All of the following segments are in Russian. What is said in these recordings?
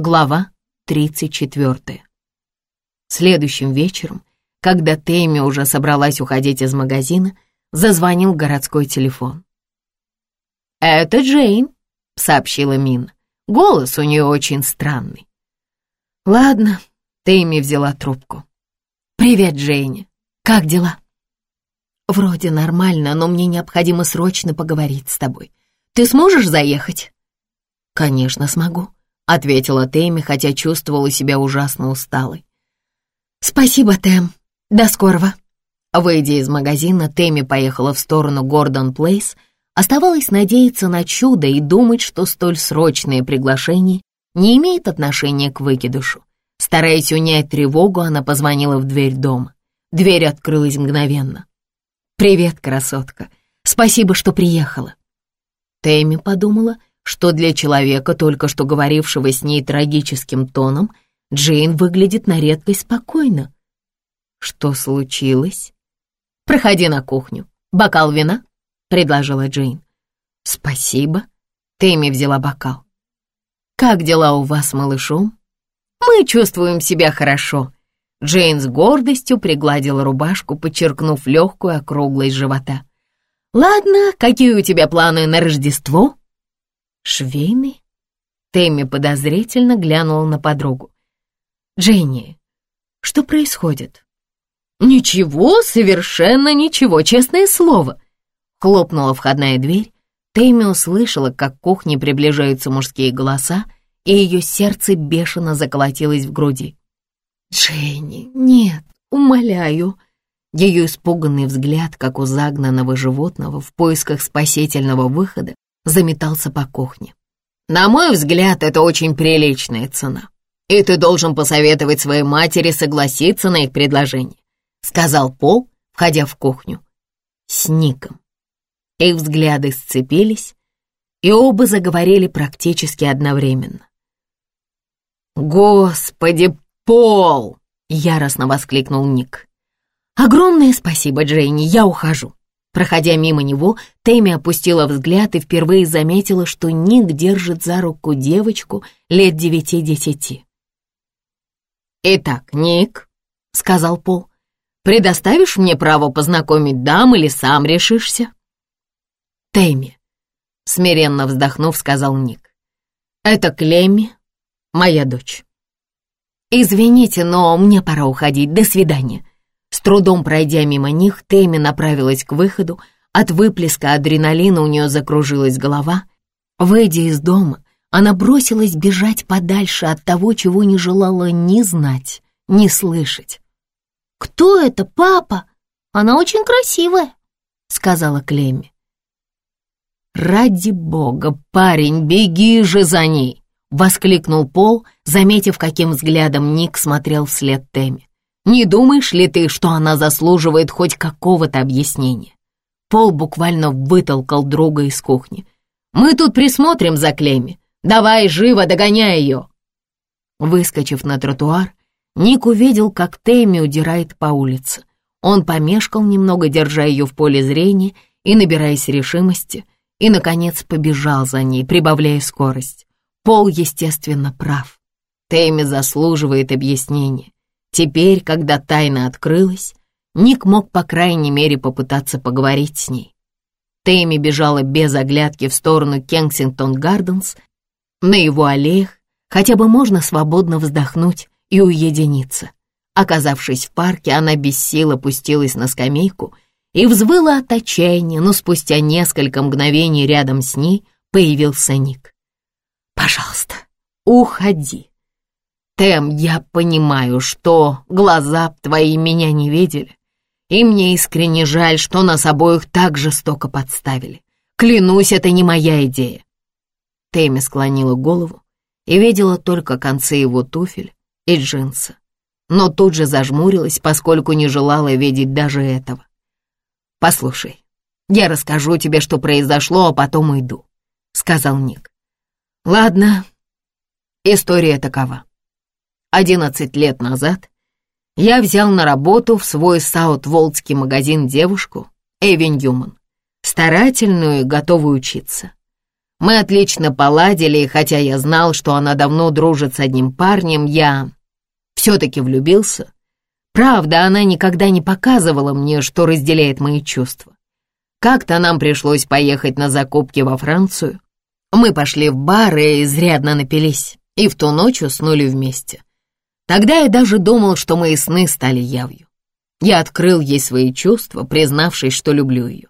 Глава 34. Следующим вечером, когда Тэмми уже собралась уходить из магазина, зазвонил городской телефон. «Это Джейн», — сообщила Мин. «Голос у нее очень странный». «Ладно», — Тэмми взяла трубку. «Привет, Джейни. Как дела?» «Вроде нормально, но мне необходимо срочно поговорить с тобой. Ты сможешь заехать?» «Конечно, смогу», — ответила Тэмми, хотя чувствовала себя ужасно усталой. «Спасибо, Тэм. До скорого». Выйдя из магазина, Тэмми поехала в сторону Гордон Плейс. Оставалось надеяться на чудо и думать, что столь срочное приглашение не имеет отношения к выкидышу. Стараясь унять тревогу, она позвонила в дверь дома. Дверь открылась мгновенно. «Привет, красотка. Спасибо, что приехала». Тэмми подумала, что для человека, только что говорившего с ней трагическим тоном, Джейн выглядит на редкость спокойно. «Что случилось?» «Проходи на кухню. Бокал вина?» — предложила Джейн. «Спасибо». Тэмми взяла бокал. «Как дела у вас малышом?» «Мы чувствуем себя хорошо». Джейн с гордостью пригладила рубашку, подчеркнув легкую округлость живота. «Ладно, какие у тебя планы на Рождество?» «Швейный?» Тэмми подозрительно глянула на подругу. «Дженни, что происходит?» «Ничего, совершенно ничего, честное слово!» Хлопнула входная дверь. Тэмми услышала, как к кухне приближаются мужские голоса, и ее сердце бешено заколотилось в груди. «Дженни, нет, умоляю!» Ее испуганный взгляд, как у загнанного животного в поисках спасительного выхода, заметался по кухне. «На мой взгляд, это очень приличная цена, и ты должен посоветовать своей матери согласиться на их предложение», сказал Пол, входя в кухню. С Ником. Их взгляды сцепились, и оба заговорили практически одновременно. «Господи, Пол!» — яростно воскликнул Ник. «Огромное спасибо, Джейни, я ухожу. Проходя мимо него, Тэмми опустила взгляд и впервые заметила, что Ник держит за руку девочку лет девяти-десяти. «Итак, Ник», — сказал Пол, — «предоставишь мне право познакомить дам или сам решишься?» «Тэмми», — смиренно вздохнув, сказал Ник, — «это Клемми, моя дочь». «Извините, но мне пора уходить. До свидания». С трудом пройдя мимо них, Тэмми направилась к выходу. От выплеска адреналина у нее закружилась голова. Выйдя из дома, она бросилась бежать подальше от того, чего не желала ни знать, ни слышать. «Кто это, папа? Она очень красивая», — сказала Клемми. «Ради бога, парень, беги же за ней!» — воскликнул Пол, заметив, каким взглядом Ник смотрел вслед Тэмми. Не думаешь ли ты, что она заслуживает хоть какого-то объяснения?» Пол буквально вытолкал друга из кухни. «Мы тут присмотрим за Клемми. Давай, живо, догоняй ее!» Выскочив на тротуар, Ник увидел, как Тэмми удирает по улице. Он помешкал немного, держа ее в поле зрения и набираясь решимости, и, наконец, побежал за ней, прибавляя скорость. Пол, естественно, прав. Тэмми заслуживает объяснения. Теперь, когда тайна открылась, Ник мог, по крайней мере, попытаться поговорить с ней. Тэмми бежала без оглядки в сторону Кенсингтон-Гарденс. На его аллеях хотя бы можно свободно вздохнуть и уединиться. Оказавшись в парке, она без сил опустилась на скамейку и взвыла от отчаяния, но спустя несколько мгновений рядом с ней появился Ник. «Пожалуйста, уходи», Тэм, я понимаю, что глаза твои меня не видели, и мне искренне жаль, что нас обоих так жестоко подставили. Клянусь, это не моя идея. Тэмми склонила голову и видела только концы его туфель и джинса, но тут же зажмурилась, поскольку не желала видеть даже этого. «Послушай, я расскажу тебе, что произошло, а потом уйду», — сказал Ник. «Ладно, история такова. Одиннадцать лет назад я взял на работу в свой Саут-Волдский магазин девушку, Эвин Юман, старательную и готовую учиться. Мы отлично поладили, и хотя я знал, что она давно дружит с одним парнем, я все-таки влюбился. Правда, она никогда не показывала мне, что разделяет мои чувства. Как-то нам пришлось поехать на закупки во Францию. Мы пошли в бар и изрядно напились, и в ту ночь уснули вместе. Тогда я даже думал, что мои сны стали явью. Я открыл ей свои чувства, признавшись, что люблю ее.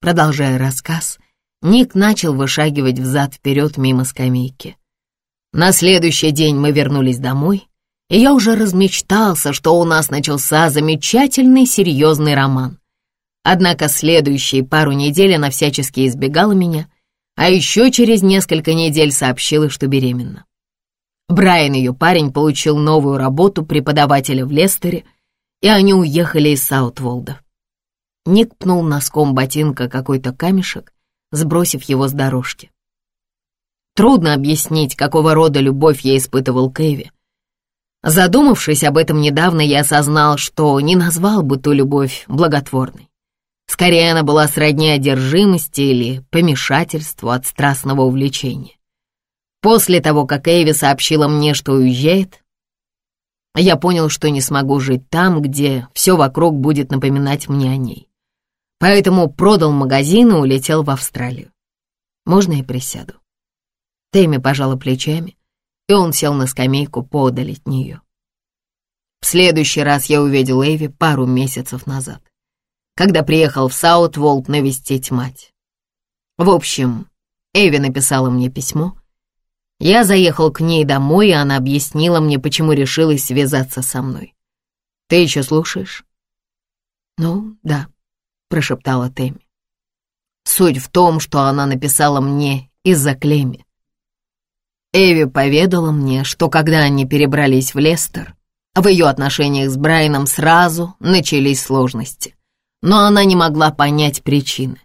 Продолжая рассказ, Ник начал вышагивать взад-вперед мимо скамейки. На следующий день мы вернулись домой, и я уже размечтался, что у нас начался замечательный серьезный роман. Однако следующие пару недель она всячески избегала меня, а еще через несколько недель сообщила, что беременна. Брайан, ее парень, получил новую работу преподавателя в Лестере, и они уехали из Саутволда. Ник пнул носком ботинка какой-то камешек, сбросив его с дорожки. Трудно объяснить, какого рода любовь я испытывал к. Задумавшись об этом недавно, я осознал, что не назвал бы ту любовь благотворной. Скорее, она была сродни одержимости или помешательству от страстного увлечения. После того, как Эви сообщила мне, что уезжает, я понял, что не смогу жить там, где все вокруг будет напоминать мне о ней. Поэтому продал магазин и улетел в Австралию. Можно я присяду? Тэмми пожала плечами, и он сел на скамейку подаль от нее. В следующий раз я увидел Эви пару месяцев назад, когда приехал в Саутволд навестить мать. В общем, Эви написала мне письмо. Я заехал к ней домой, и она объяснила мне, почему решилась связаться со мной. Ты еще слушаешь? Ну, да, прошептала Тэмми. Суть в том, что она написала мне из-за Клеми. Эви поведала мне, что когда они перебрались в Лестер, в ее отношениях с Брайаном сразу начались сложности. Но она не могла понять причины.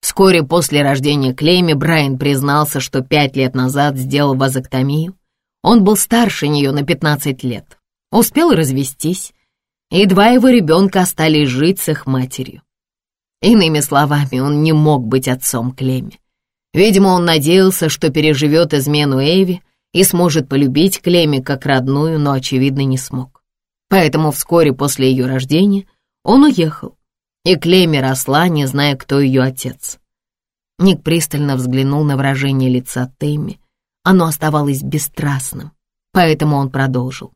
Вскоре после рождения Клейми Брайан признался, что пять лет назад сделал вазоктомию. Он был старше нее на 15 лет, успел развестись, и два его ребенка остались жить с их матерью. Иными словами, он не мог быть отцом Клемми. Видимо, он надеялся, что переживет измену Эйви и сможет полюбить Клемми как родную, но, очевидно, не смог. Поэтому вскоре после ее рождения он уехал, и Клемми росла, не зная, кто ее отец. Ник пристально взглянул на выражение лица Тэмми. Оно оставалось бесстрастным, поэтому он продолжил.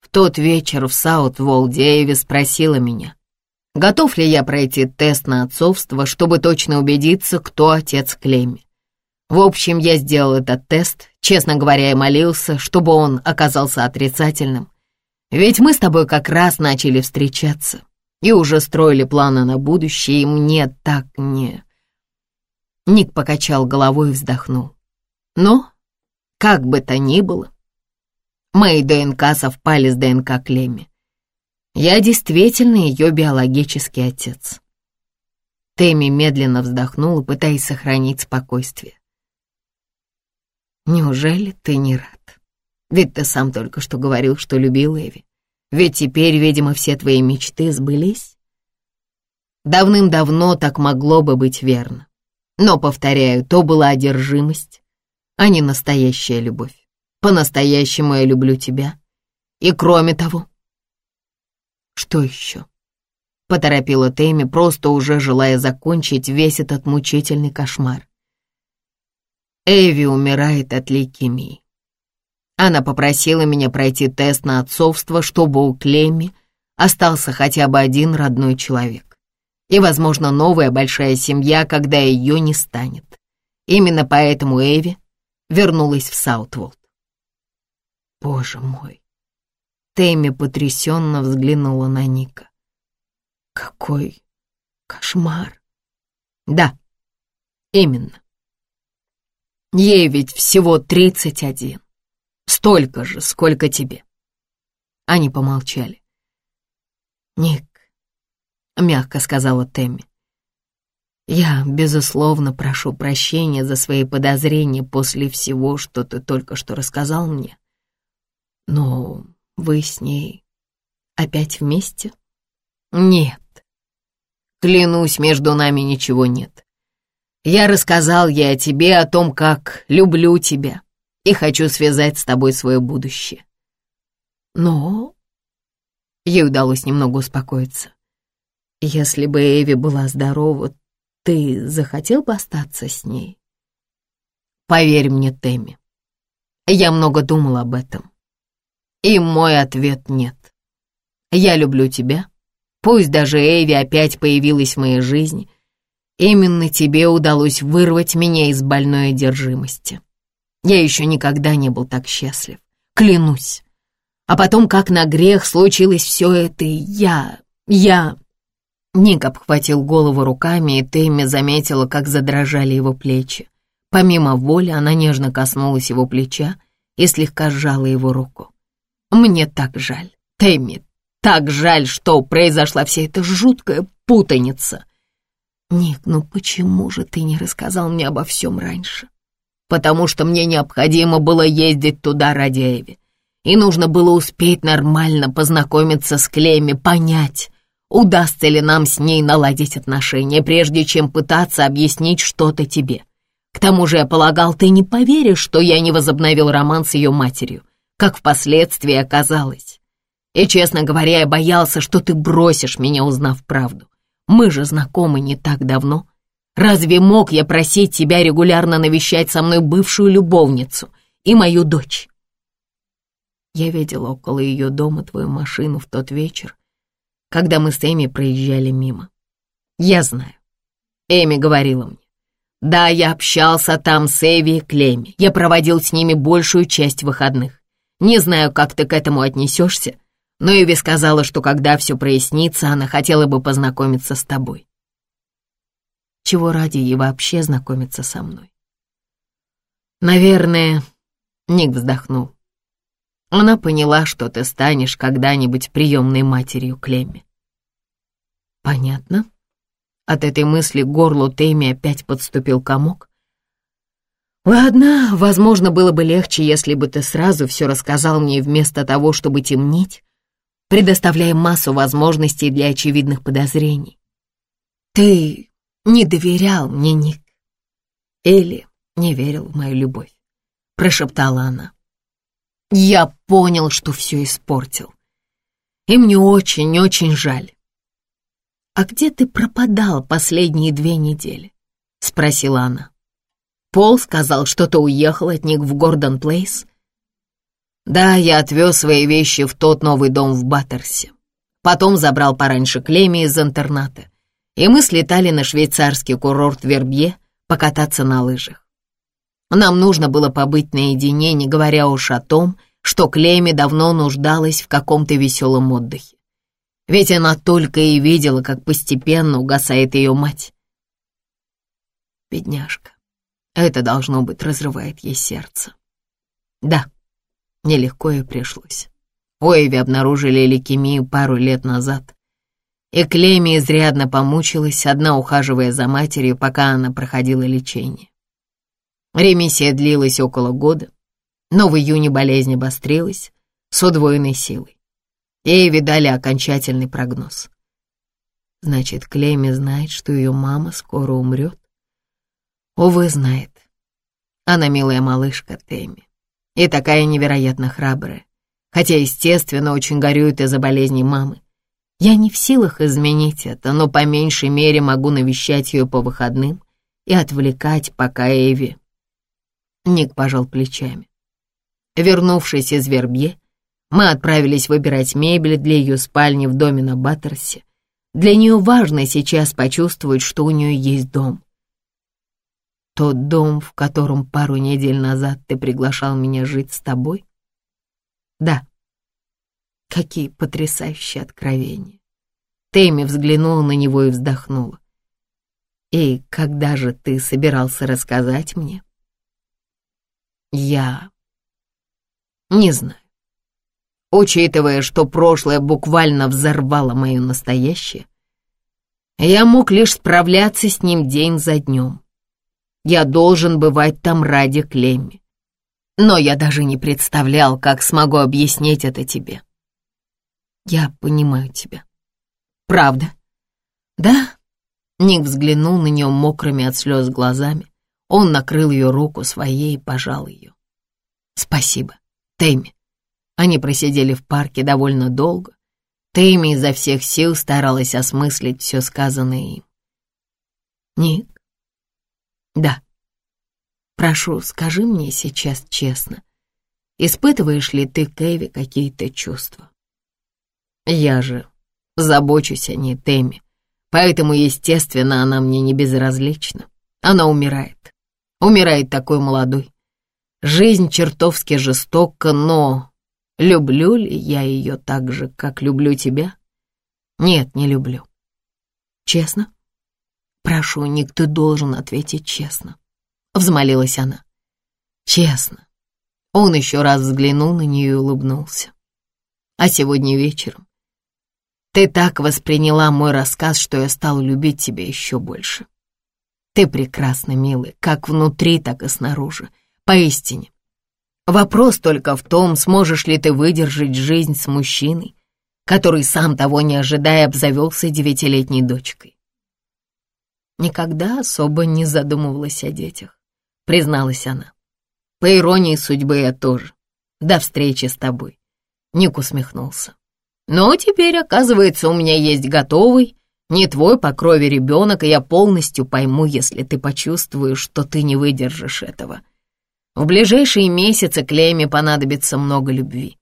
В тот вечер в Саут-Волде Эйви спросила меня, готов ли я пройти тест на отцовство, чтобы точно убедиться, кто отец Клемми. В общем, я сделал этот тест, честно говоря, и молился, чтобы он оказался отрицательным. Ведь мы с тобой как раз начали встречаться и уже строили планы на будущее, и мне так не... Ник покачал головой и вздохнул. Но, как бы то ни было, мои ДНК совпали с ДНК Клемми. Я действительно ее биологический отец. Тэмми медленно вздохнула, пытаясь сохранить спокойствие. «Неужели ты не рад? Ведь ты сам только что говорил, что любил Эви. Ведь теперь, видимо, все твои мечты сбылись?» Давным-давно так могло бы быть верно. Но, повторяю, то была одержимость, а не настоящая любовь. По-настоящему я люблю тебя. И кроме того, что еще? Поторопила Тэмми, просто уже желая закончить весь этот мучительный кошмар. Эви умирает от лейкемии. Она попросила меня пройти тест на отцовство, чтобы у Клемми остался хотя бы один родной человек. И, возможно, новая большая семья, когда ее не станет. Именно поэтому Эви вернулась в Саутволд. Боже мой, Тэмми потрясенно взглянула на Ника. «Какой кошмар!» «Да, именно. Ей ведь всего тридцать один. Столько же, сколько тебе». Они помолчали. «Ник», — мягко сказала Тэмми, «я, безусловно, прошу прощения за свои подозрения после всего, что ты только что рассказал мне. Но вы с ней опять вместе? Нет. Клянусь, между нами ничего нет. Я рассказал ей о тебе, о том, как люблю тебя и хочу связать с тобой свое будущее. Но ей удалось немного успокоиться. Если бы Эви была здорова, ты захотел бы остаться с ней? Поверь мне, Тэмми, я много думал об этом. И мой ответ — нет. Я люблю тебя. Пусть даже Эви опять появилась в моей жизни, именно тебе удалось вырвать меня из больной одержимости. Я еще никогда не был так счастлив, клянусь. А потом, как на грех, случилось все это, и я... я...» Ник обхватил голову руками, и Тэмми заметила, как задрожали его плечи. Помимо воли, она нежно коснулась его плеча и слегка сжала его руку. «Мне так жаль, Тэмми, так жаль, что произошла вся эта жуткая путаница». «Ник, ну почему же ты не рассказал мне обо всем раньше?» «Потому что мне необходимо было ездить туда ради Эви и нужно было успеть нормально познакомиться с Клемми, понять, удастся ли нам с ней наладить отношения, прежде чем пытаться объяснить что-то тебе. К тому же я полагал, ты не поверишь, что я не возобновил роман с ее матерью, как впоследствии оказалось. И, честно говоря, я боялся, что ты бросишь меня, узнав правду. Мы же знакомы не так давно. Разве мог я просить тебя регулярно навещать со мной бывшую любовницу и мою дочь? Я видела около ее дома твою машину в тот вечер, когда мы с Эми проезжали мимо. Я знаю. Эми говорила мне. Да, я общался там с Эви и Клеми. Я проводил с ними большую часть выходных. Не знаю, как ты к этому отнесешься, но Эви сказала, что когда все прояснится, она хотела бы познакомиться с тобой. Чего ради ей вообще знакомиться со мной? Наверное, Ник вздохнул. Она поняла, что ты станешь когда-нибудь приемной матерью Клемми. Понятно. От этой мысли к горлу Тэмми опять подступил комок. Ладно, возможно, было бы легче, если бы ты сразу все рассказал мне вместо того, чтобы темнить, предоставляя массу возможностей для очевидных подозрений. Ты не доверял мне, Ник. Или не верил в мою любовь, прошептала она. Я понял, что все испортил. И мне очень-очень жаль. «А где ты пропадал последние две недели?» — спросила она. Пол сказал, что ты уехал от них в Гордон Плейс. Да, я отвез свои вещи в тот новый дом в Баттерсе. Потом забрал пораньше Клеми из интерната, и мы слетали на швейцарский курорт Вербье покататься на лыжах. Нам нужно было побыть наедине, не говоря уж о том, что Клейми давно нуждалась в каком-то веселом отдыхе. Ведь она только и видела, как постепенно угасает ее мать. Бедняжка, это, должно быть, разрывает ей сердце. Да, нелегко ей пришлось. У Эви обнаружили лейкемию пару лет назад, и Клейми изрядно помучилась, одна ухаживая за матерью, пока она проходила лечение. Ремиссия длилась около года, но в июне болезнь обострилась с удвоенной силой. Ей видали окончательный прогноз. Значит, Клейми знает, что ее мама скоро умрет? Увы, знает. Она милая малышка Тэмми и такая невероятно храбрая, хотя, естественно, очень горюет из-за болезни мамы. Я не в силах изменить это, но по меньшей мере могу навещать ее по выходным и отвлекать, пока Эви Ник пожал плечами. Вернувшись из Вербье, мы отправились выбирать мебель для ее спальни в доме на Баттерсе. Для нее важно сейчас почувствовать, что у нее есть дом. Тот дом, в котором пару недель назад ты приглашал меня жить с тобой? Да. Какие потрясающие откровения. Тэмми взглянула на него и вздохнула. И когда же ты собирался рассказать мне? Я не знаю. Учитывая, что прошлое буквально взорвало мое настоящее, я мог лишь справляться с ним день за днем. Я должен бывать там ради Клемми. Но я даже не представлял, как смогу объяснить это тебе. Я понимаю тебя. Правда? Да, Ник взглянул на нее мокрыми от слез глазами. Он накрыл ее руку своей и пожал ее. «Спасибо, Тэмми». Они просидели в парке довольно долго. Тэмми изо всех сил старалась осмыслить все сказанное им. «Ник?» «Да». «Прошу, скажи мне сейчас честно, испытываешь ли ты к Эви какие-то чувства?» «Я же забочусь о ней, Тэмми, поэтому, естественно, она мне не безразлична. Она умирает. Умирает такой молодой. Жизнь чертовски жестока, но Люблю ли я ее так же, как люблю тебя? Нет, не люблю. Честно? Прошу, Ник, ты должен ответить честно. Взмолилась она. Честно. Он еще раз взглянул на нее и улыбнулся. А сегодня вечером ты так восприняла мой рассказ, что я стал любить тебя еще больше. Ты прекрасна, милый, как внутри, так и снаружи. Поистине, Вопрос только в том, сможешь ли ты выдержать жизнь с мужчиной, который, сам того не ожидая, обзавелся девятилетней дочкой. Никогда особо не задумывалась о детях, призналась она. По иронии судьбы я тоже. До встречи с тобой. Ник усмехнулся. Но теперь, оказывается, у меня есть готовый, не твой по крови ребенок, и я полностью пойму, если ты почувствуешь, что ты не выдержишь этого. В ближайшие месяцы Клейме понадобится много любви.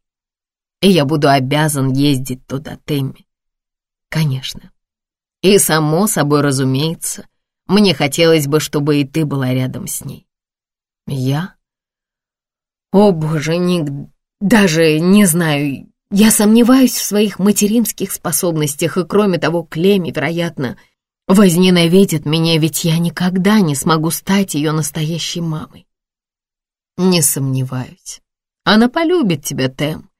И я буду обязан ездить туда, Тэмми. Конечно. И само собой разумеется, мне хотелось бы, чтобы и ты была рядом с ней. Я? О, боже, Ник, даже не знаю, я сомневаюсь в своих материнских способностях, и кроме того, Клеми, вероятно, возненавидит меня, ведь я никогда не смогу стать ее настоящей мамой. Не сомневаюсь. Она полюбит тебя, Тэм.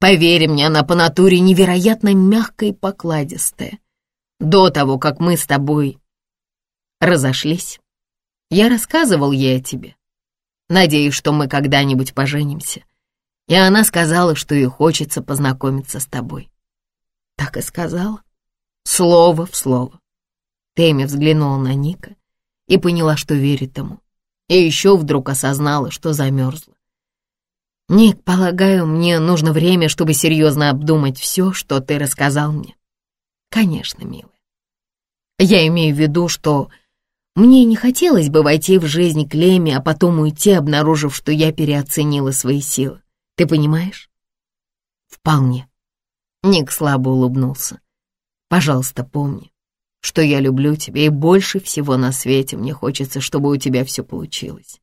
Поверь мне, она по натуре невероятно мягкая и покладистая. До того, как мы с тобой разошлись, я рассказывал ей о тебе. Надеюсь, что мы когда-нибудь поженимся. И она сказала, что ей хочется познакомиться с тобой. Так и сказала. Слово в слово. Тэмми взглянула на Ника и поняла, что верит ему. И еще вдруг осознала, что замерзла. «Ник, полагаю, мне нужно время, чтобы серьезно обдумать все, что ты рассказал мне». «Конечно, милая. Я имею в виду, что мне не хотелось бы войти в жизнь Клеми, а потом уйти, обнаружив, что я переоценила свои силы. Ты понимаешь?» «Вполне». Ник слабо улыбнулся. «Пожалуйста, помни, что я люблю тебя, и больше всего на свете мне хочется, чтобы у тебя все получилось.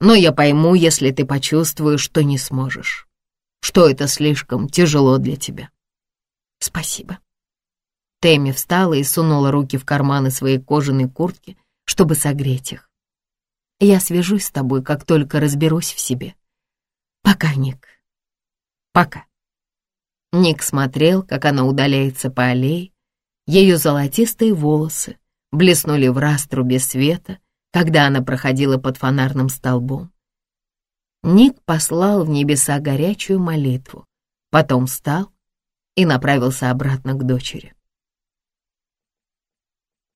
Но я пойму, если ты почувствуешь, что не сможешь, что это слишком тяжело для тебя. Спасибо. Тэмми встала и сунула руки в карманы своей кожаной куртки, чтобы согреть их. Я свяжусь с тобой, как только разберусь в себе. Пока, Ник. Пока. Ник смотрел, как она удаляется по аллее, ее золотистые волосы блеснули в раструбе света, когда она проходила под фонарным столбом. Ник послал в небеса горячую молитву, потом встал и направился обратно к дочери.